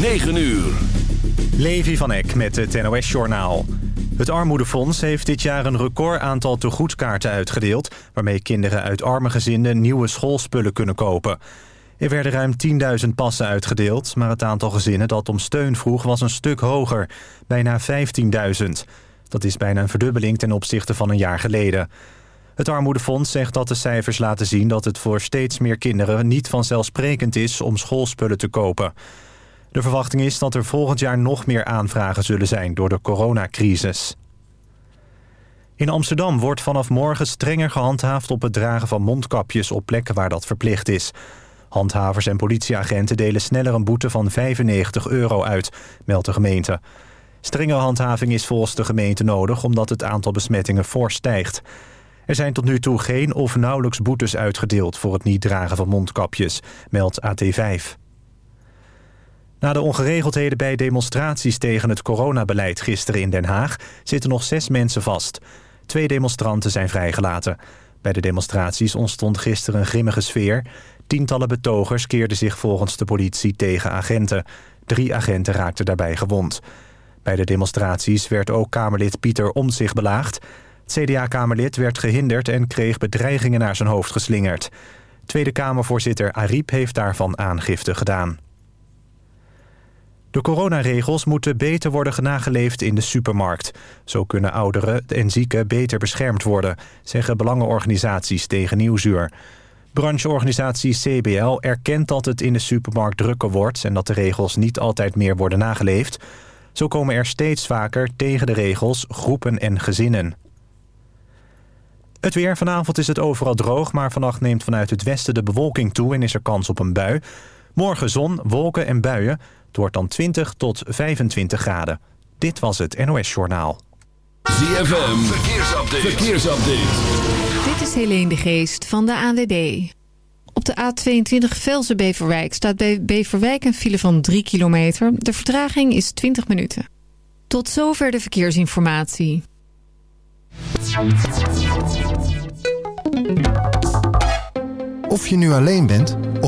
9 uur. Levi van Eck met het NOS-journaal. Het Armoedefonds heeft dit jaar een record aantal tegoedkaarten uitgedeeld... waarmee kinderen uit arme gezinnen nieuwe schoolspullen kunnen kopen. Er werden ruim 10.000 passen uitgedeeld... maar het aantal gezinnen dat om steun vroeg was een stuk hoger. Bijna 15.000. Dat is bijna een verdubbeling ten opzichte van een jaar geleden. Het Armoedefonds zegt dat de cijfers laten zien... dat het voor steeds meer kinderen niet vanzelfsprekend is om schoolspullen te kopen... De verwachting is dat er volgend jaar nog meer aanvragen zullen zijn door de coronacrisis. In Amsterdam wordt vanaf morgen strenger gehandhaafd op het dragen van mondkapjes op plekken waar dat verplicht is. Handhavers en politieagenten delen sneller een boete van 95 euro uit, meldt de gemeente. Strenge handhaving is volgens de gemeente nodig omdat het aantal besmettingen fors stijgt. Er zijn tot nu toe geen of nauwelijks boetes uitgedeeld voor het niet dragen van mondkapjes, meldt AT5. Na de ongeregeldheden bij demonstraties tegen het coronabeleid gisteren in Den Haag... zitten nog zes mensen vast. Twee demonstranten zijn vrijgelaten. Bij de demonstraties ontstond gisteren een grimmige sfeer. Tientallen betogers keerden zich volgens de politie tegen agenten. Drie agenten raakten daarbij gewond. Bij de demonstraties werd ook Kamerlid Pieter Omtzigt belaagd. Het CDA-Kamerlid werd gehinderd en kreeg bedreigingen naar zijn hoofd geslingerd. Tweede Kamervoorzitter Ariep heeft daarvan aangifte gedaan. De coronaregels moeten beter worden nageleefd in de supermarkt. Zo kunnen ouderen en zieken beter beschermd worden... zeggen belangenorganisaties tegen Nieuwsuur. Brancheorganisatie CBL erkent dat het in de supermarkt drukker wordt... en dat de regels niet altijd meer worden nageleefd. Zo komen er steeds vaker tegen de regels groepen en gezinnen. Het weer. Vanavond is het overal droog... maar vannacht neemt vanuit het westen de bewolking toe... en is er kans op een bui. Morgen zon, wolken en buien... Het wordt dan 20 tot 25 graden. Dit was het NOS Journaal. ZFM, verkeersupdate. verkeersupdate. Dit is Helene de Geest van de ANWB. Op de A22 Velzen-Beverwijk staat bij Beverwijk een file van 3 kilometer. De vertraging is 20 minuten. Tot zover de verkeersinformatie. Of je nu alleen bent,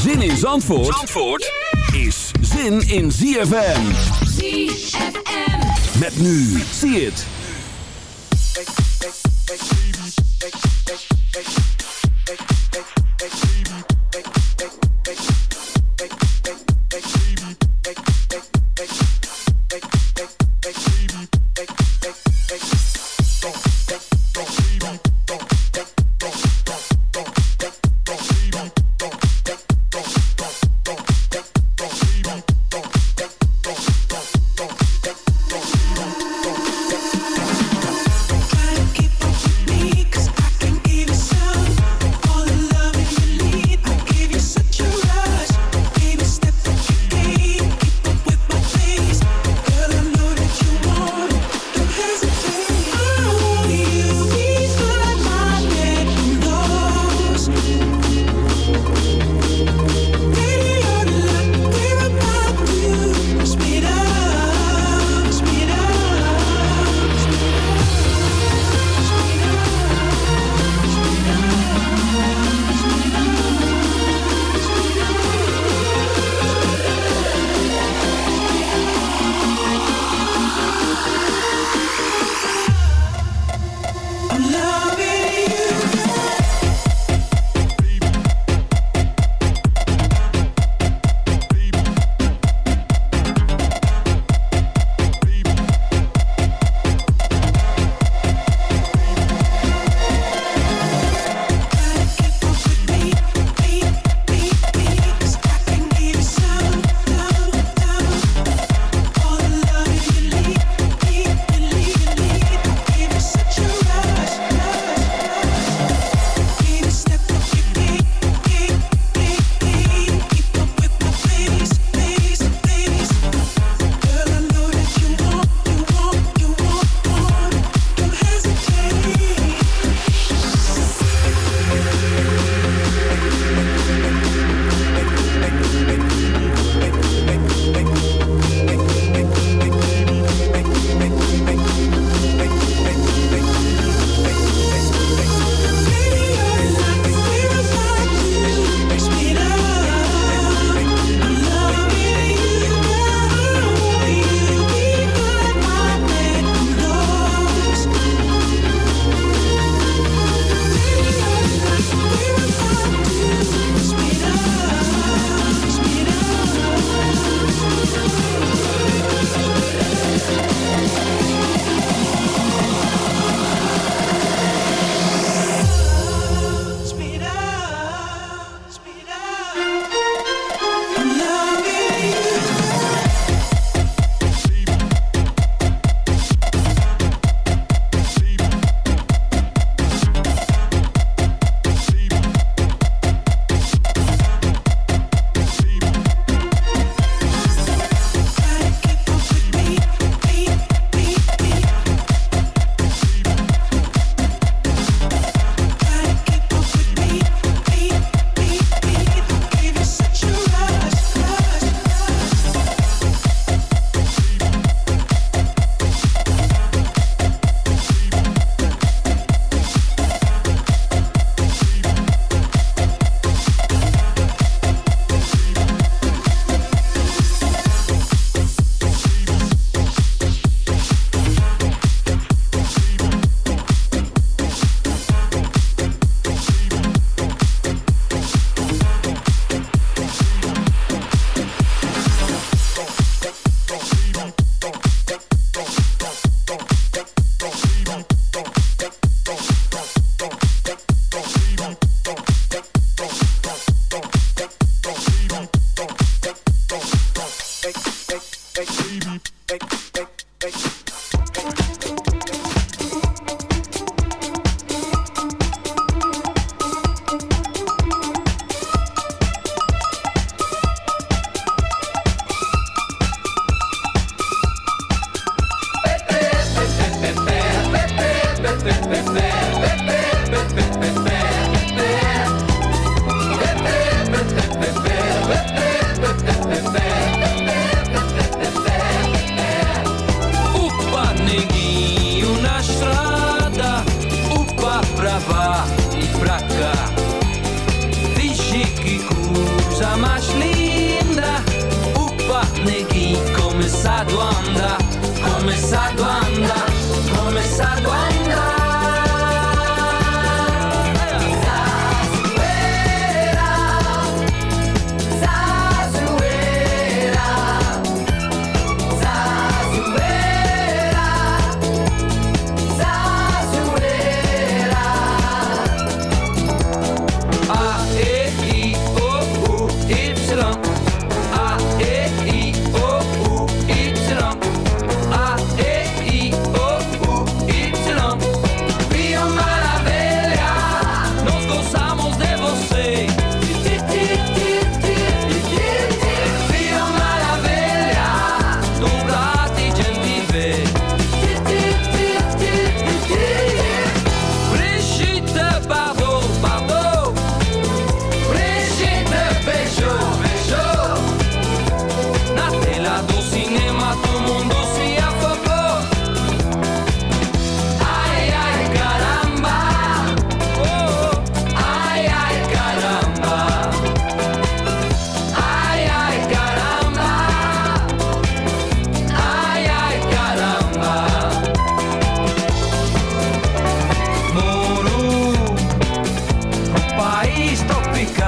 Zin in Zandvoort, Zandvoort is zin in ZFM. ZFM. Met nu, zie het. Such a rush,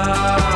love.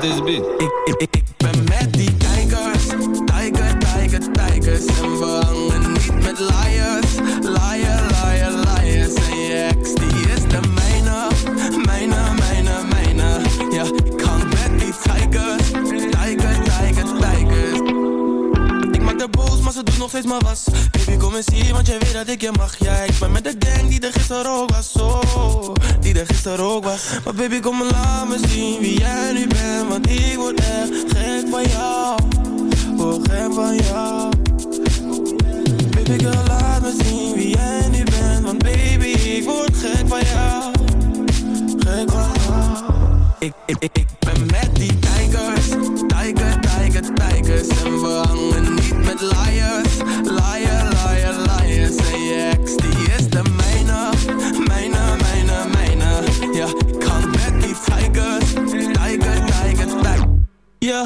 beat? Ik, ik, ik, ben met die tijgers, tijger, tijger, tijgers. En we hangen niet met liars, liar, liar, liars. En je ex, die is de mijne, mijne, mijne, mijne. Ja, ik hang met die tijgers, tijger, tijger, tijgers. Ik maak de boos, maar ze doen nog steeds maar was. Kom eens hier, want je weet dat ik je mag. Ja, ik ben met de gang die er gisteren ook was zo, Die er gisteren ook was. Maar baby, kom maar laat me zien wie jij nu bent Want ik word echt gek van jou. Oh, gek van jou. Baby, girl, laat me zien wie jij nu bent Want baby, ik word gek van jou. Gek van jou. Ik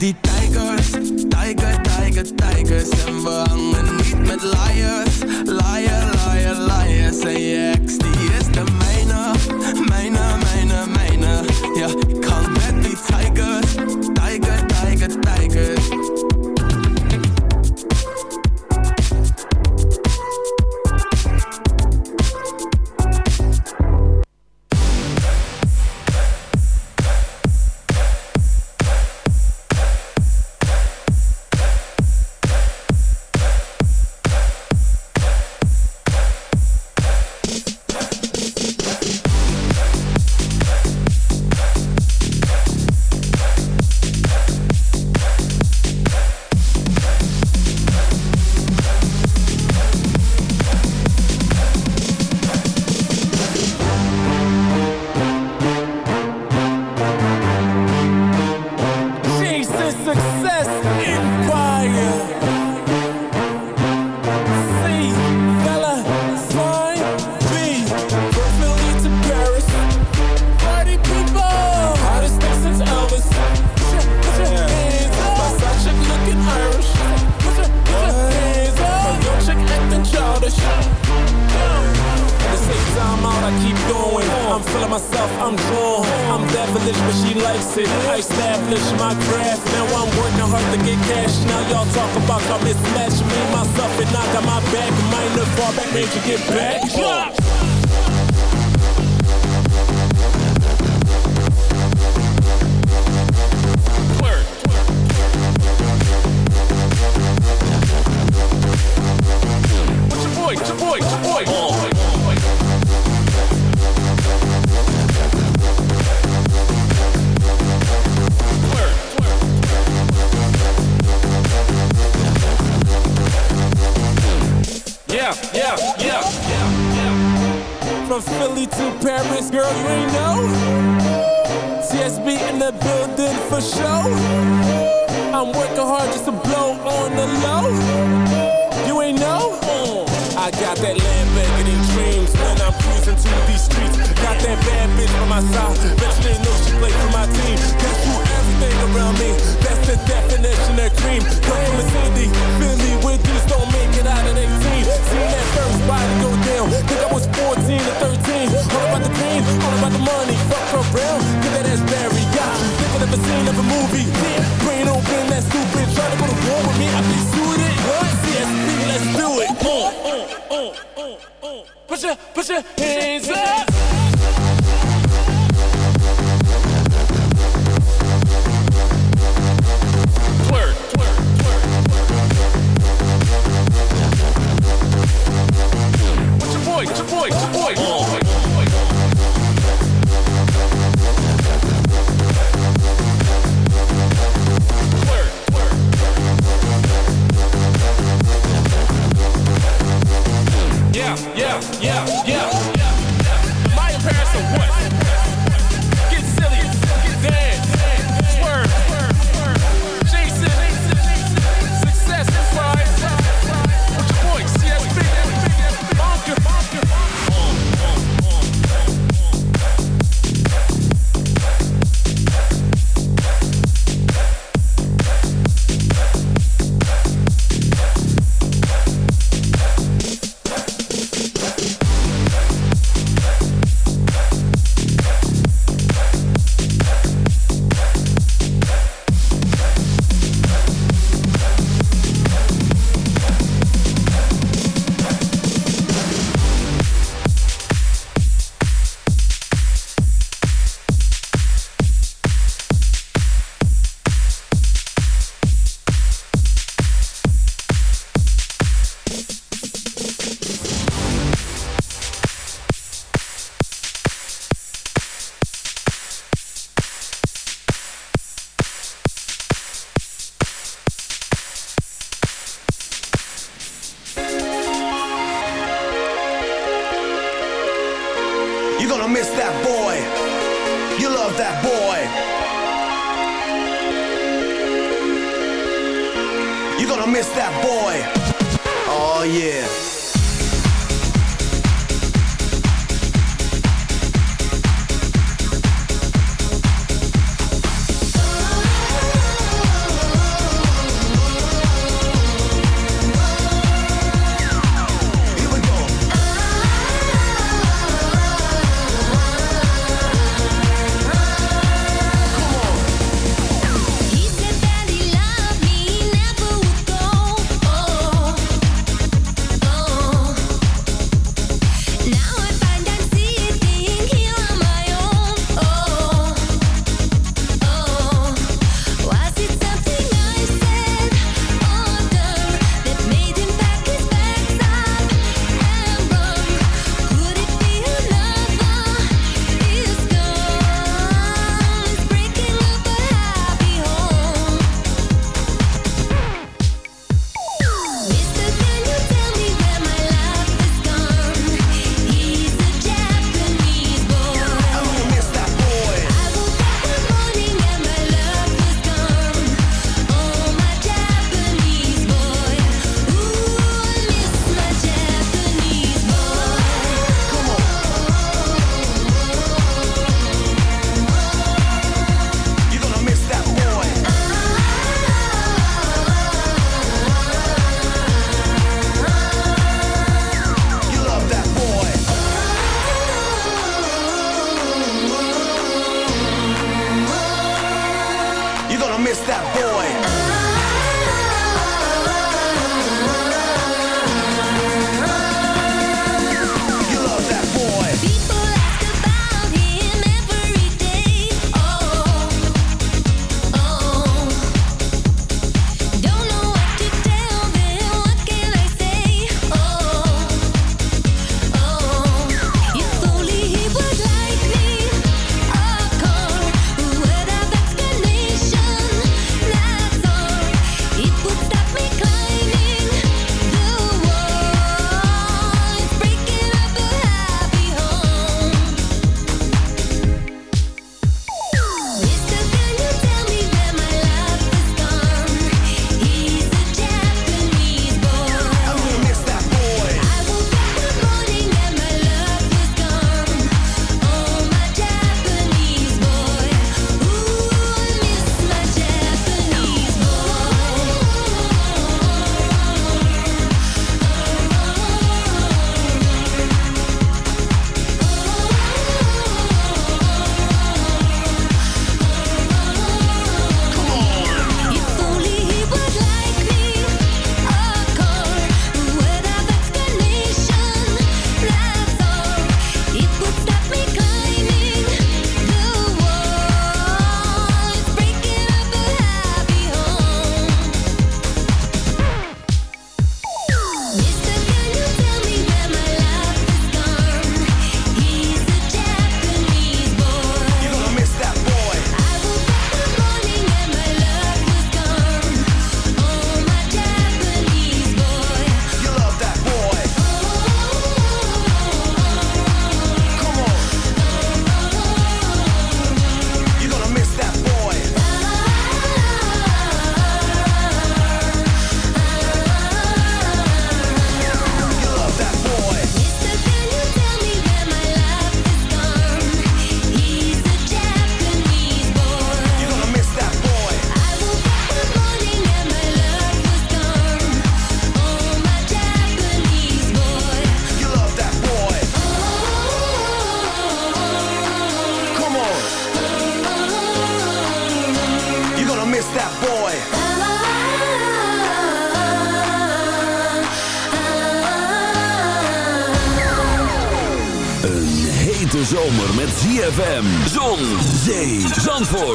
ben From Philly to Paris, girl, you ain't know. TSB in the building for show. I'm working hard just to blow on the low. You ain't know? I got that Lamborghini dreams when I'm cruising to these streets. Got that bad bitch on my side. Bet you didn't know she played for my team. Got you everything around me. That's the definition of cream. Come from a city, Philly, where dudes don't make it out of 18. Seen that first body go down. Think I was 14 or 13. All about the pain, all about the money. Fuck around, get that ass buried. You thinking of a scene of a movie. Yeah, brain open, that stupid. Try to go to war with me, I be suited. What? CSP, let's do it. Uh, uh, uh, uh, uh. Put your, put your hands up. Yeah, yeah, yeah, yeah. My parents are what?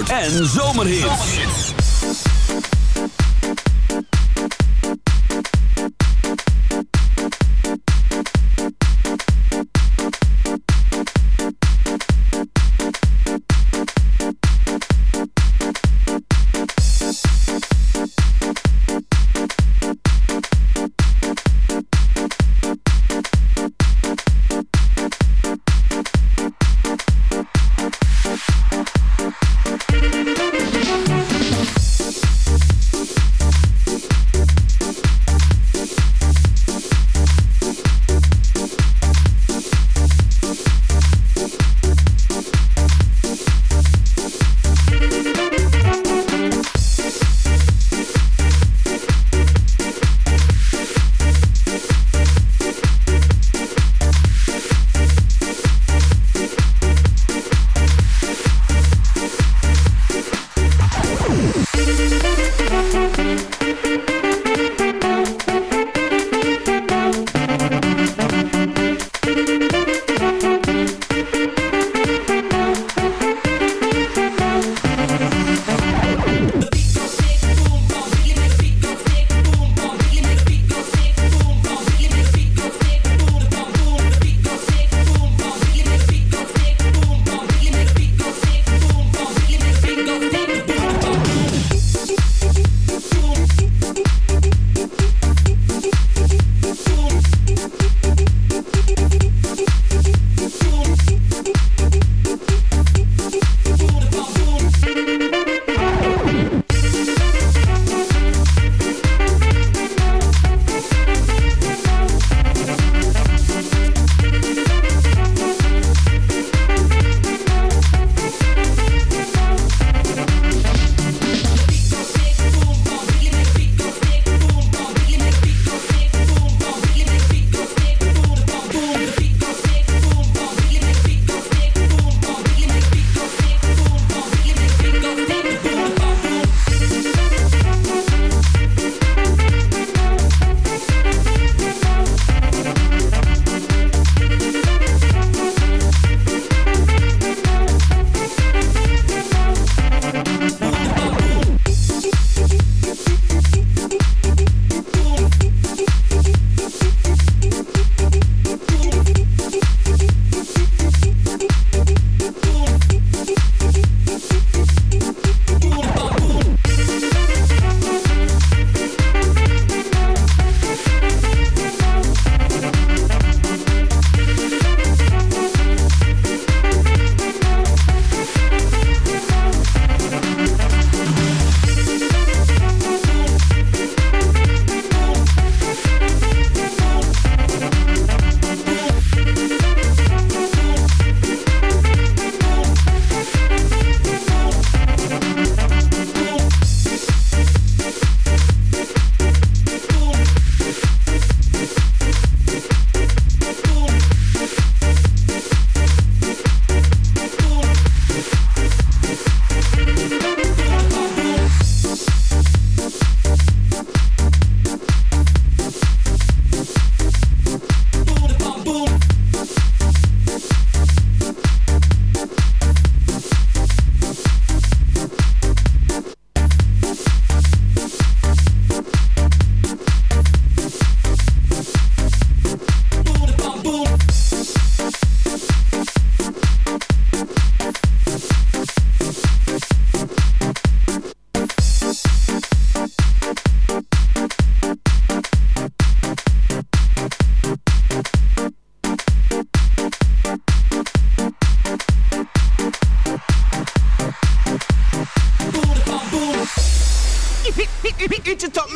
En zomerhits.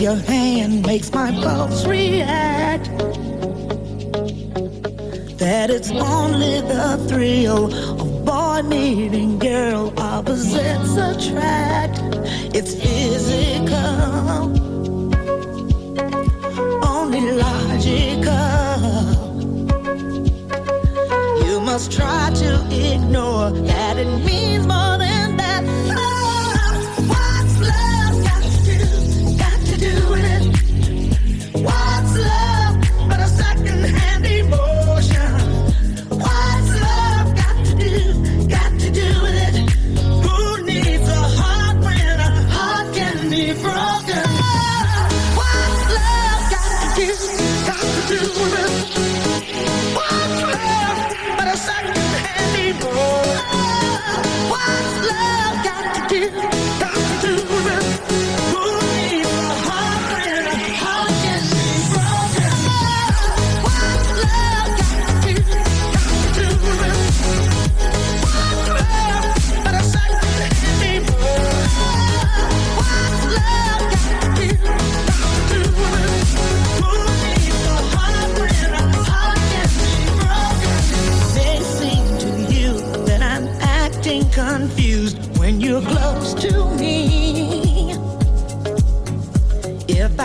your hand makes my pulse react. That it's only the thrill of boy meeting girl, opposites attract. It's physical, only logical.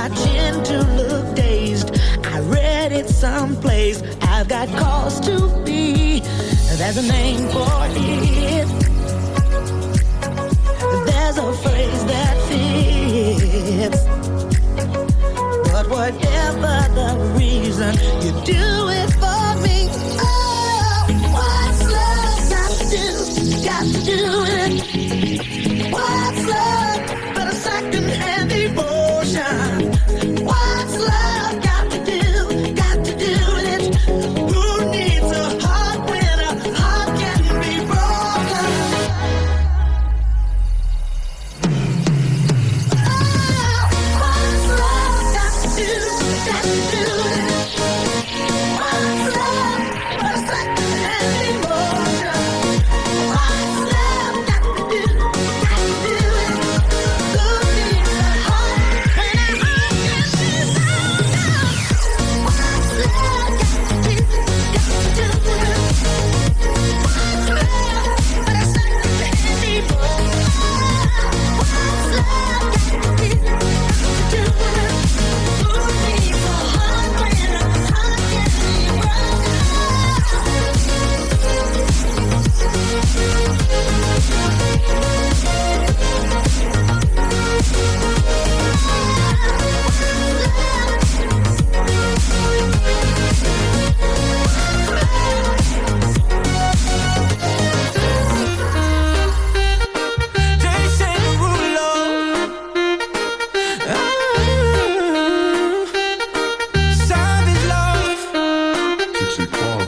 I tend to look dazed. I read it someplace. I've got cause to be. There's a name for it. There's a phrase that fits. But whatever the reason, you do it for me. Oh, what's love got to do? Got to do it.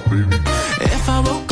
baby. If I woke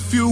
if you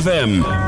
ZFM.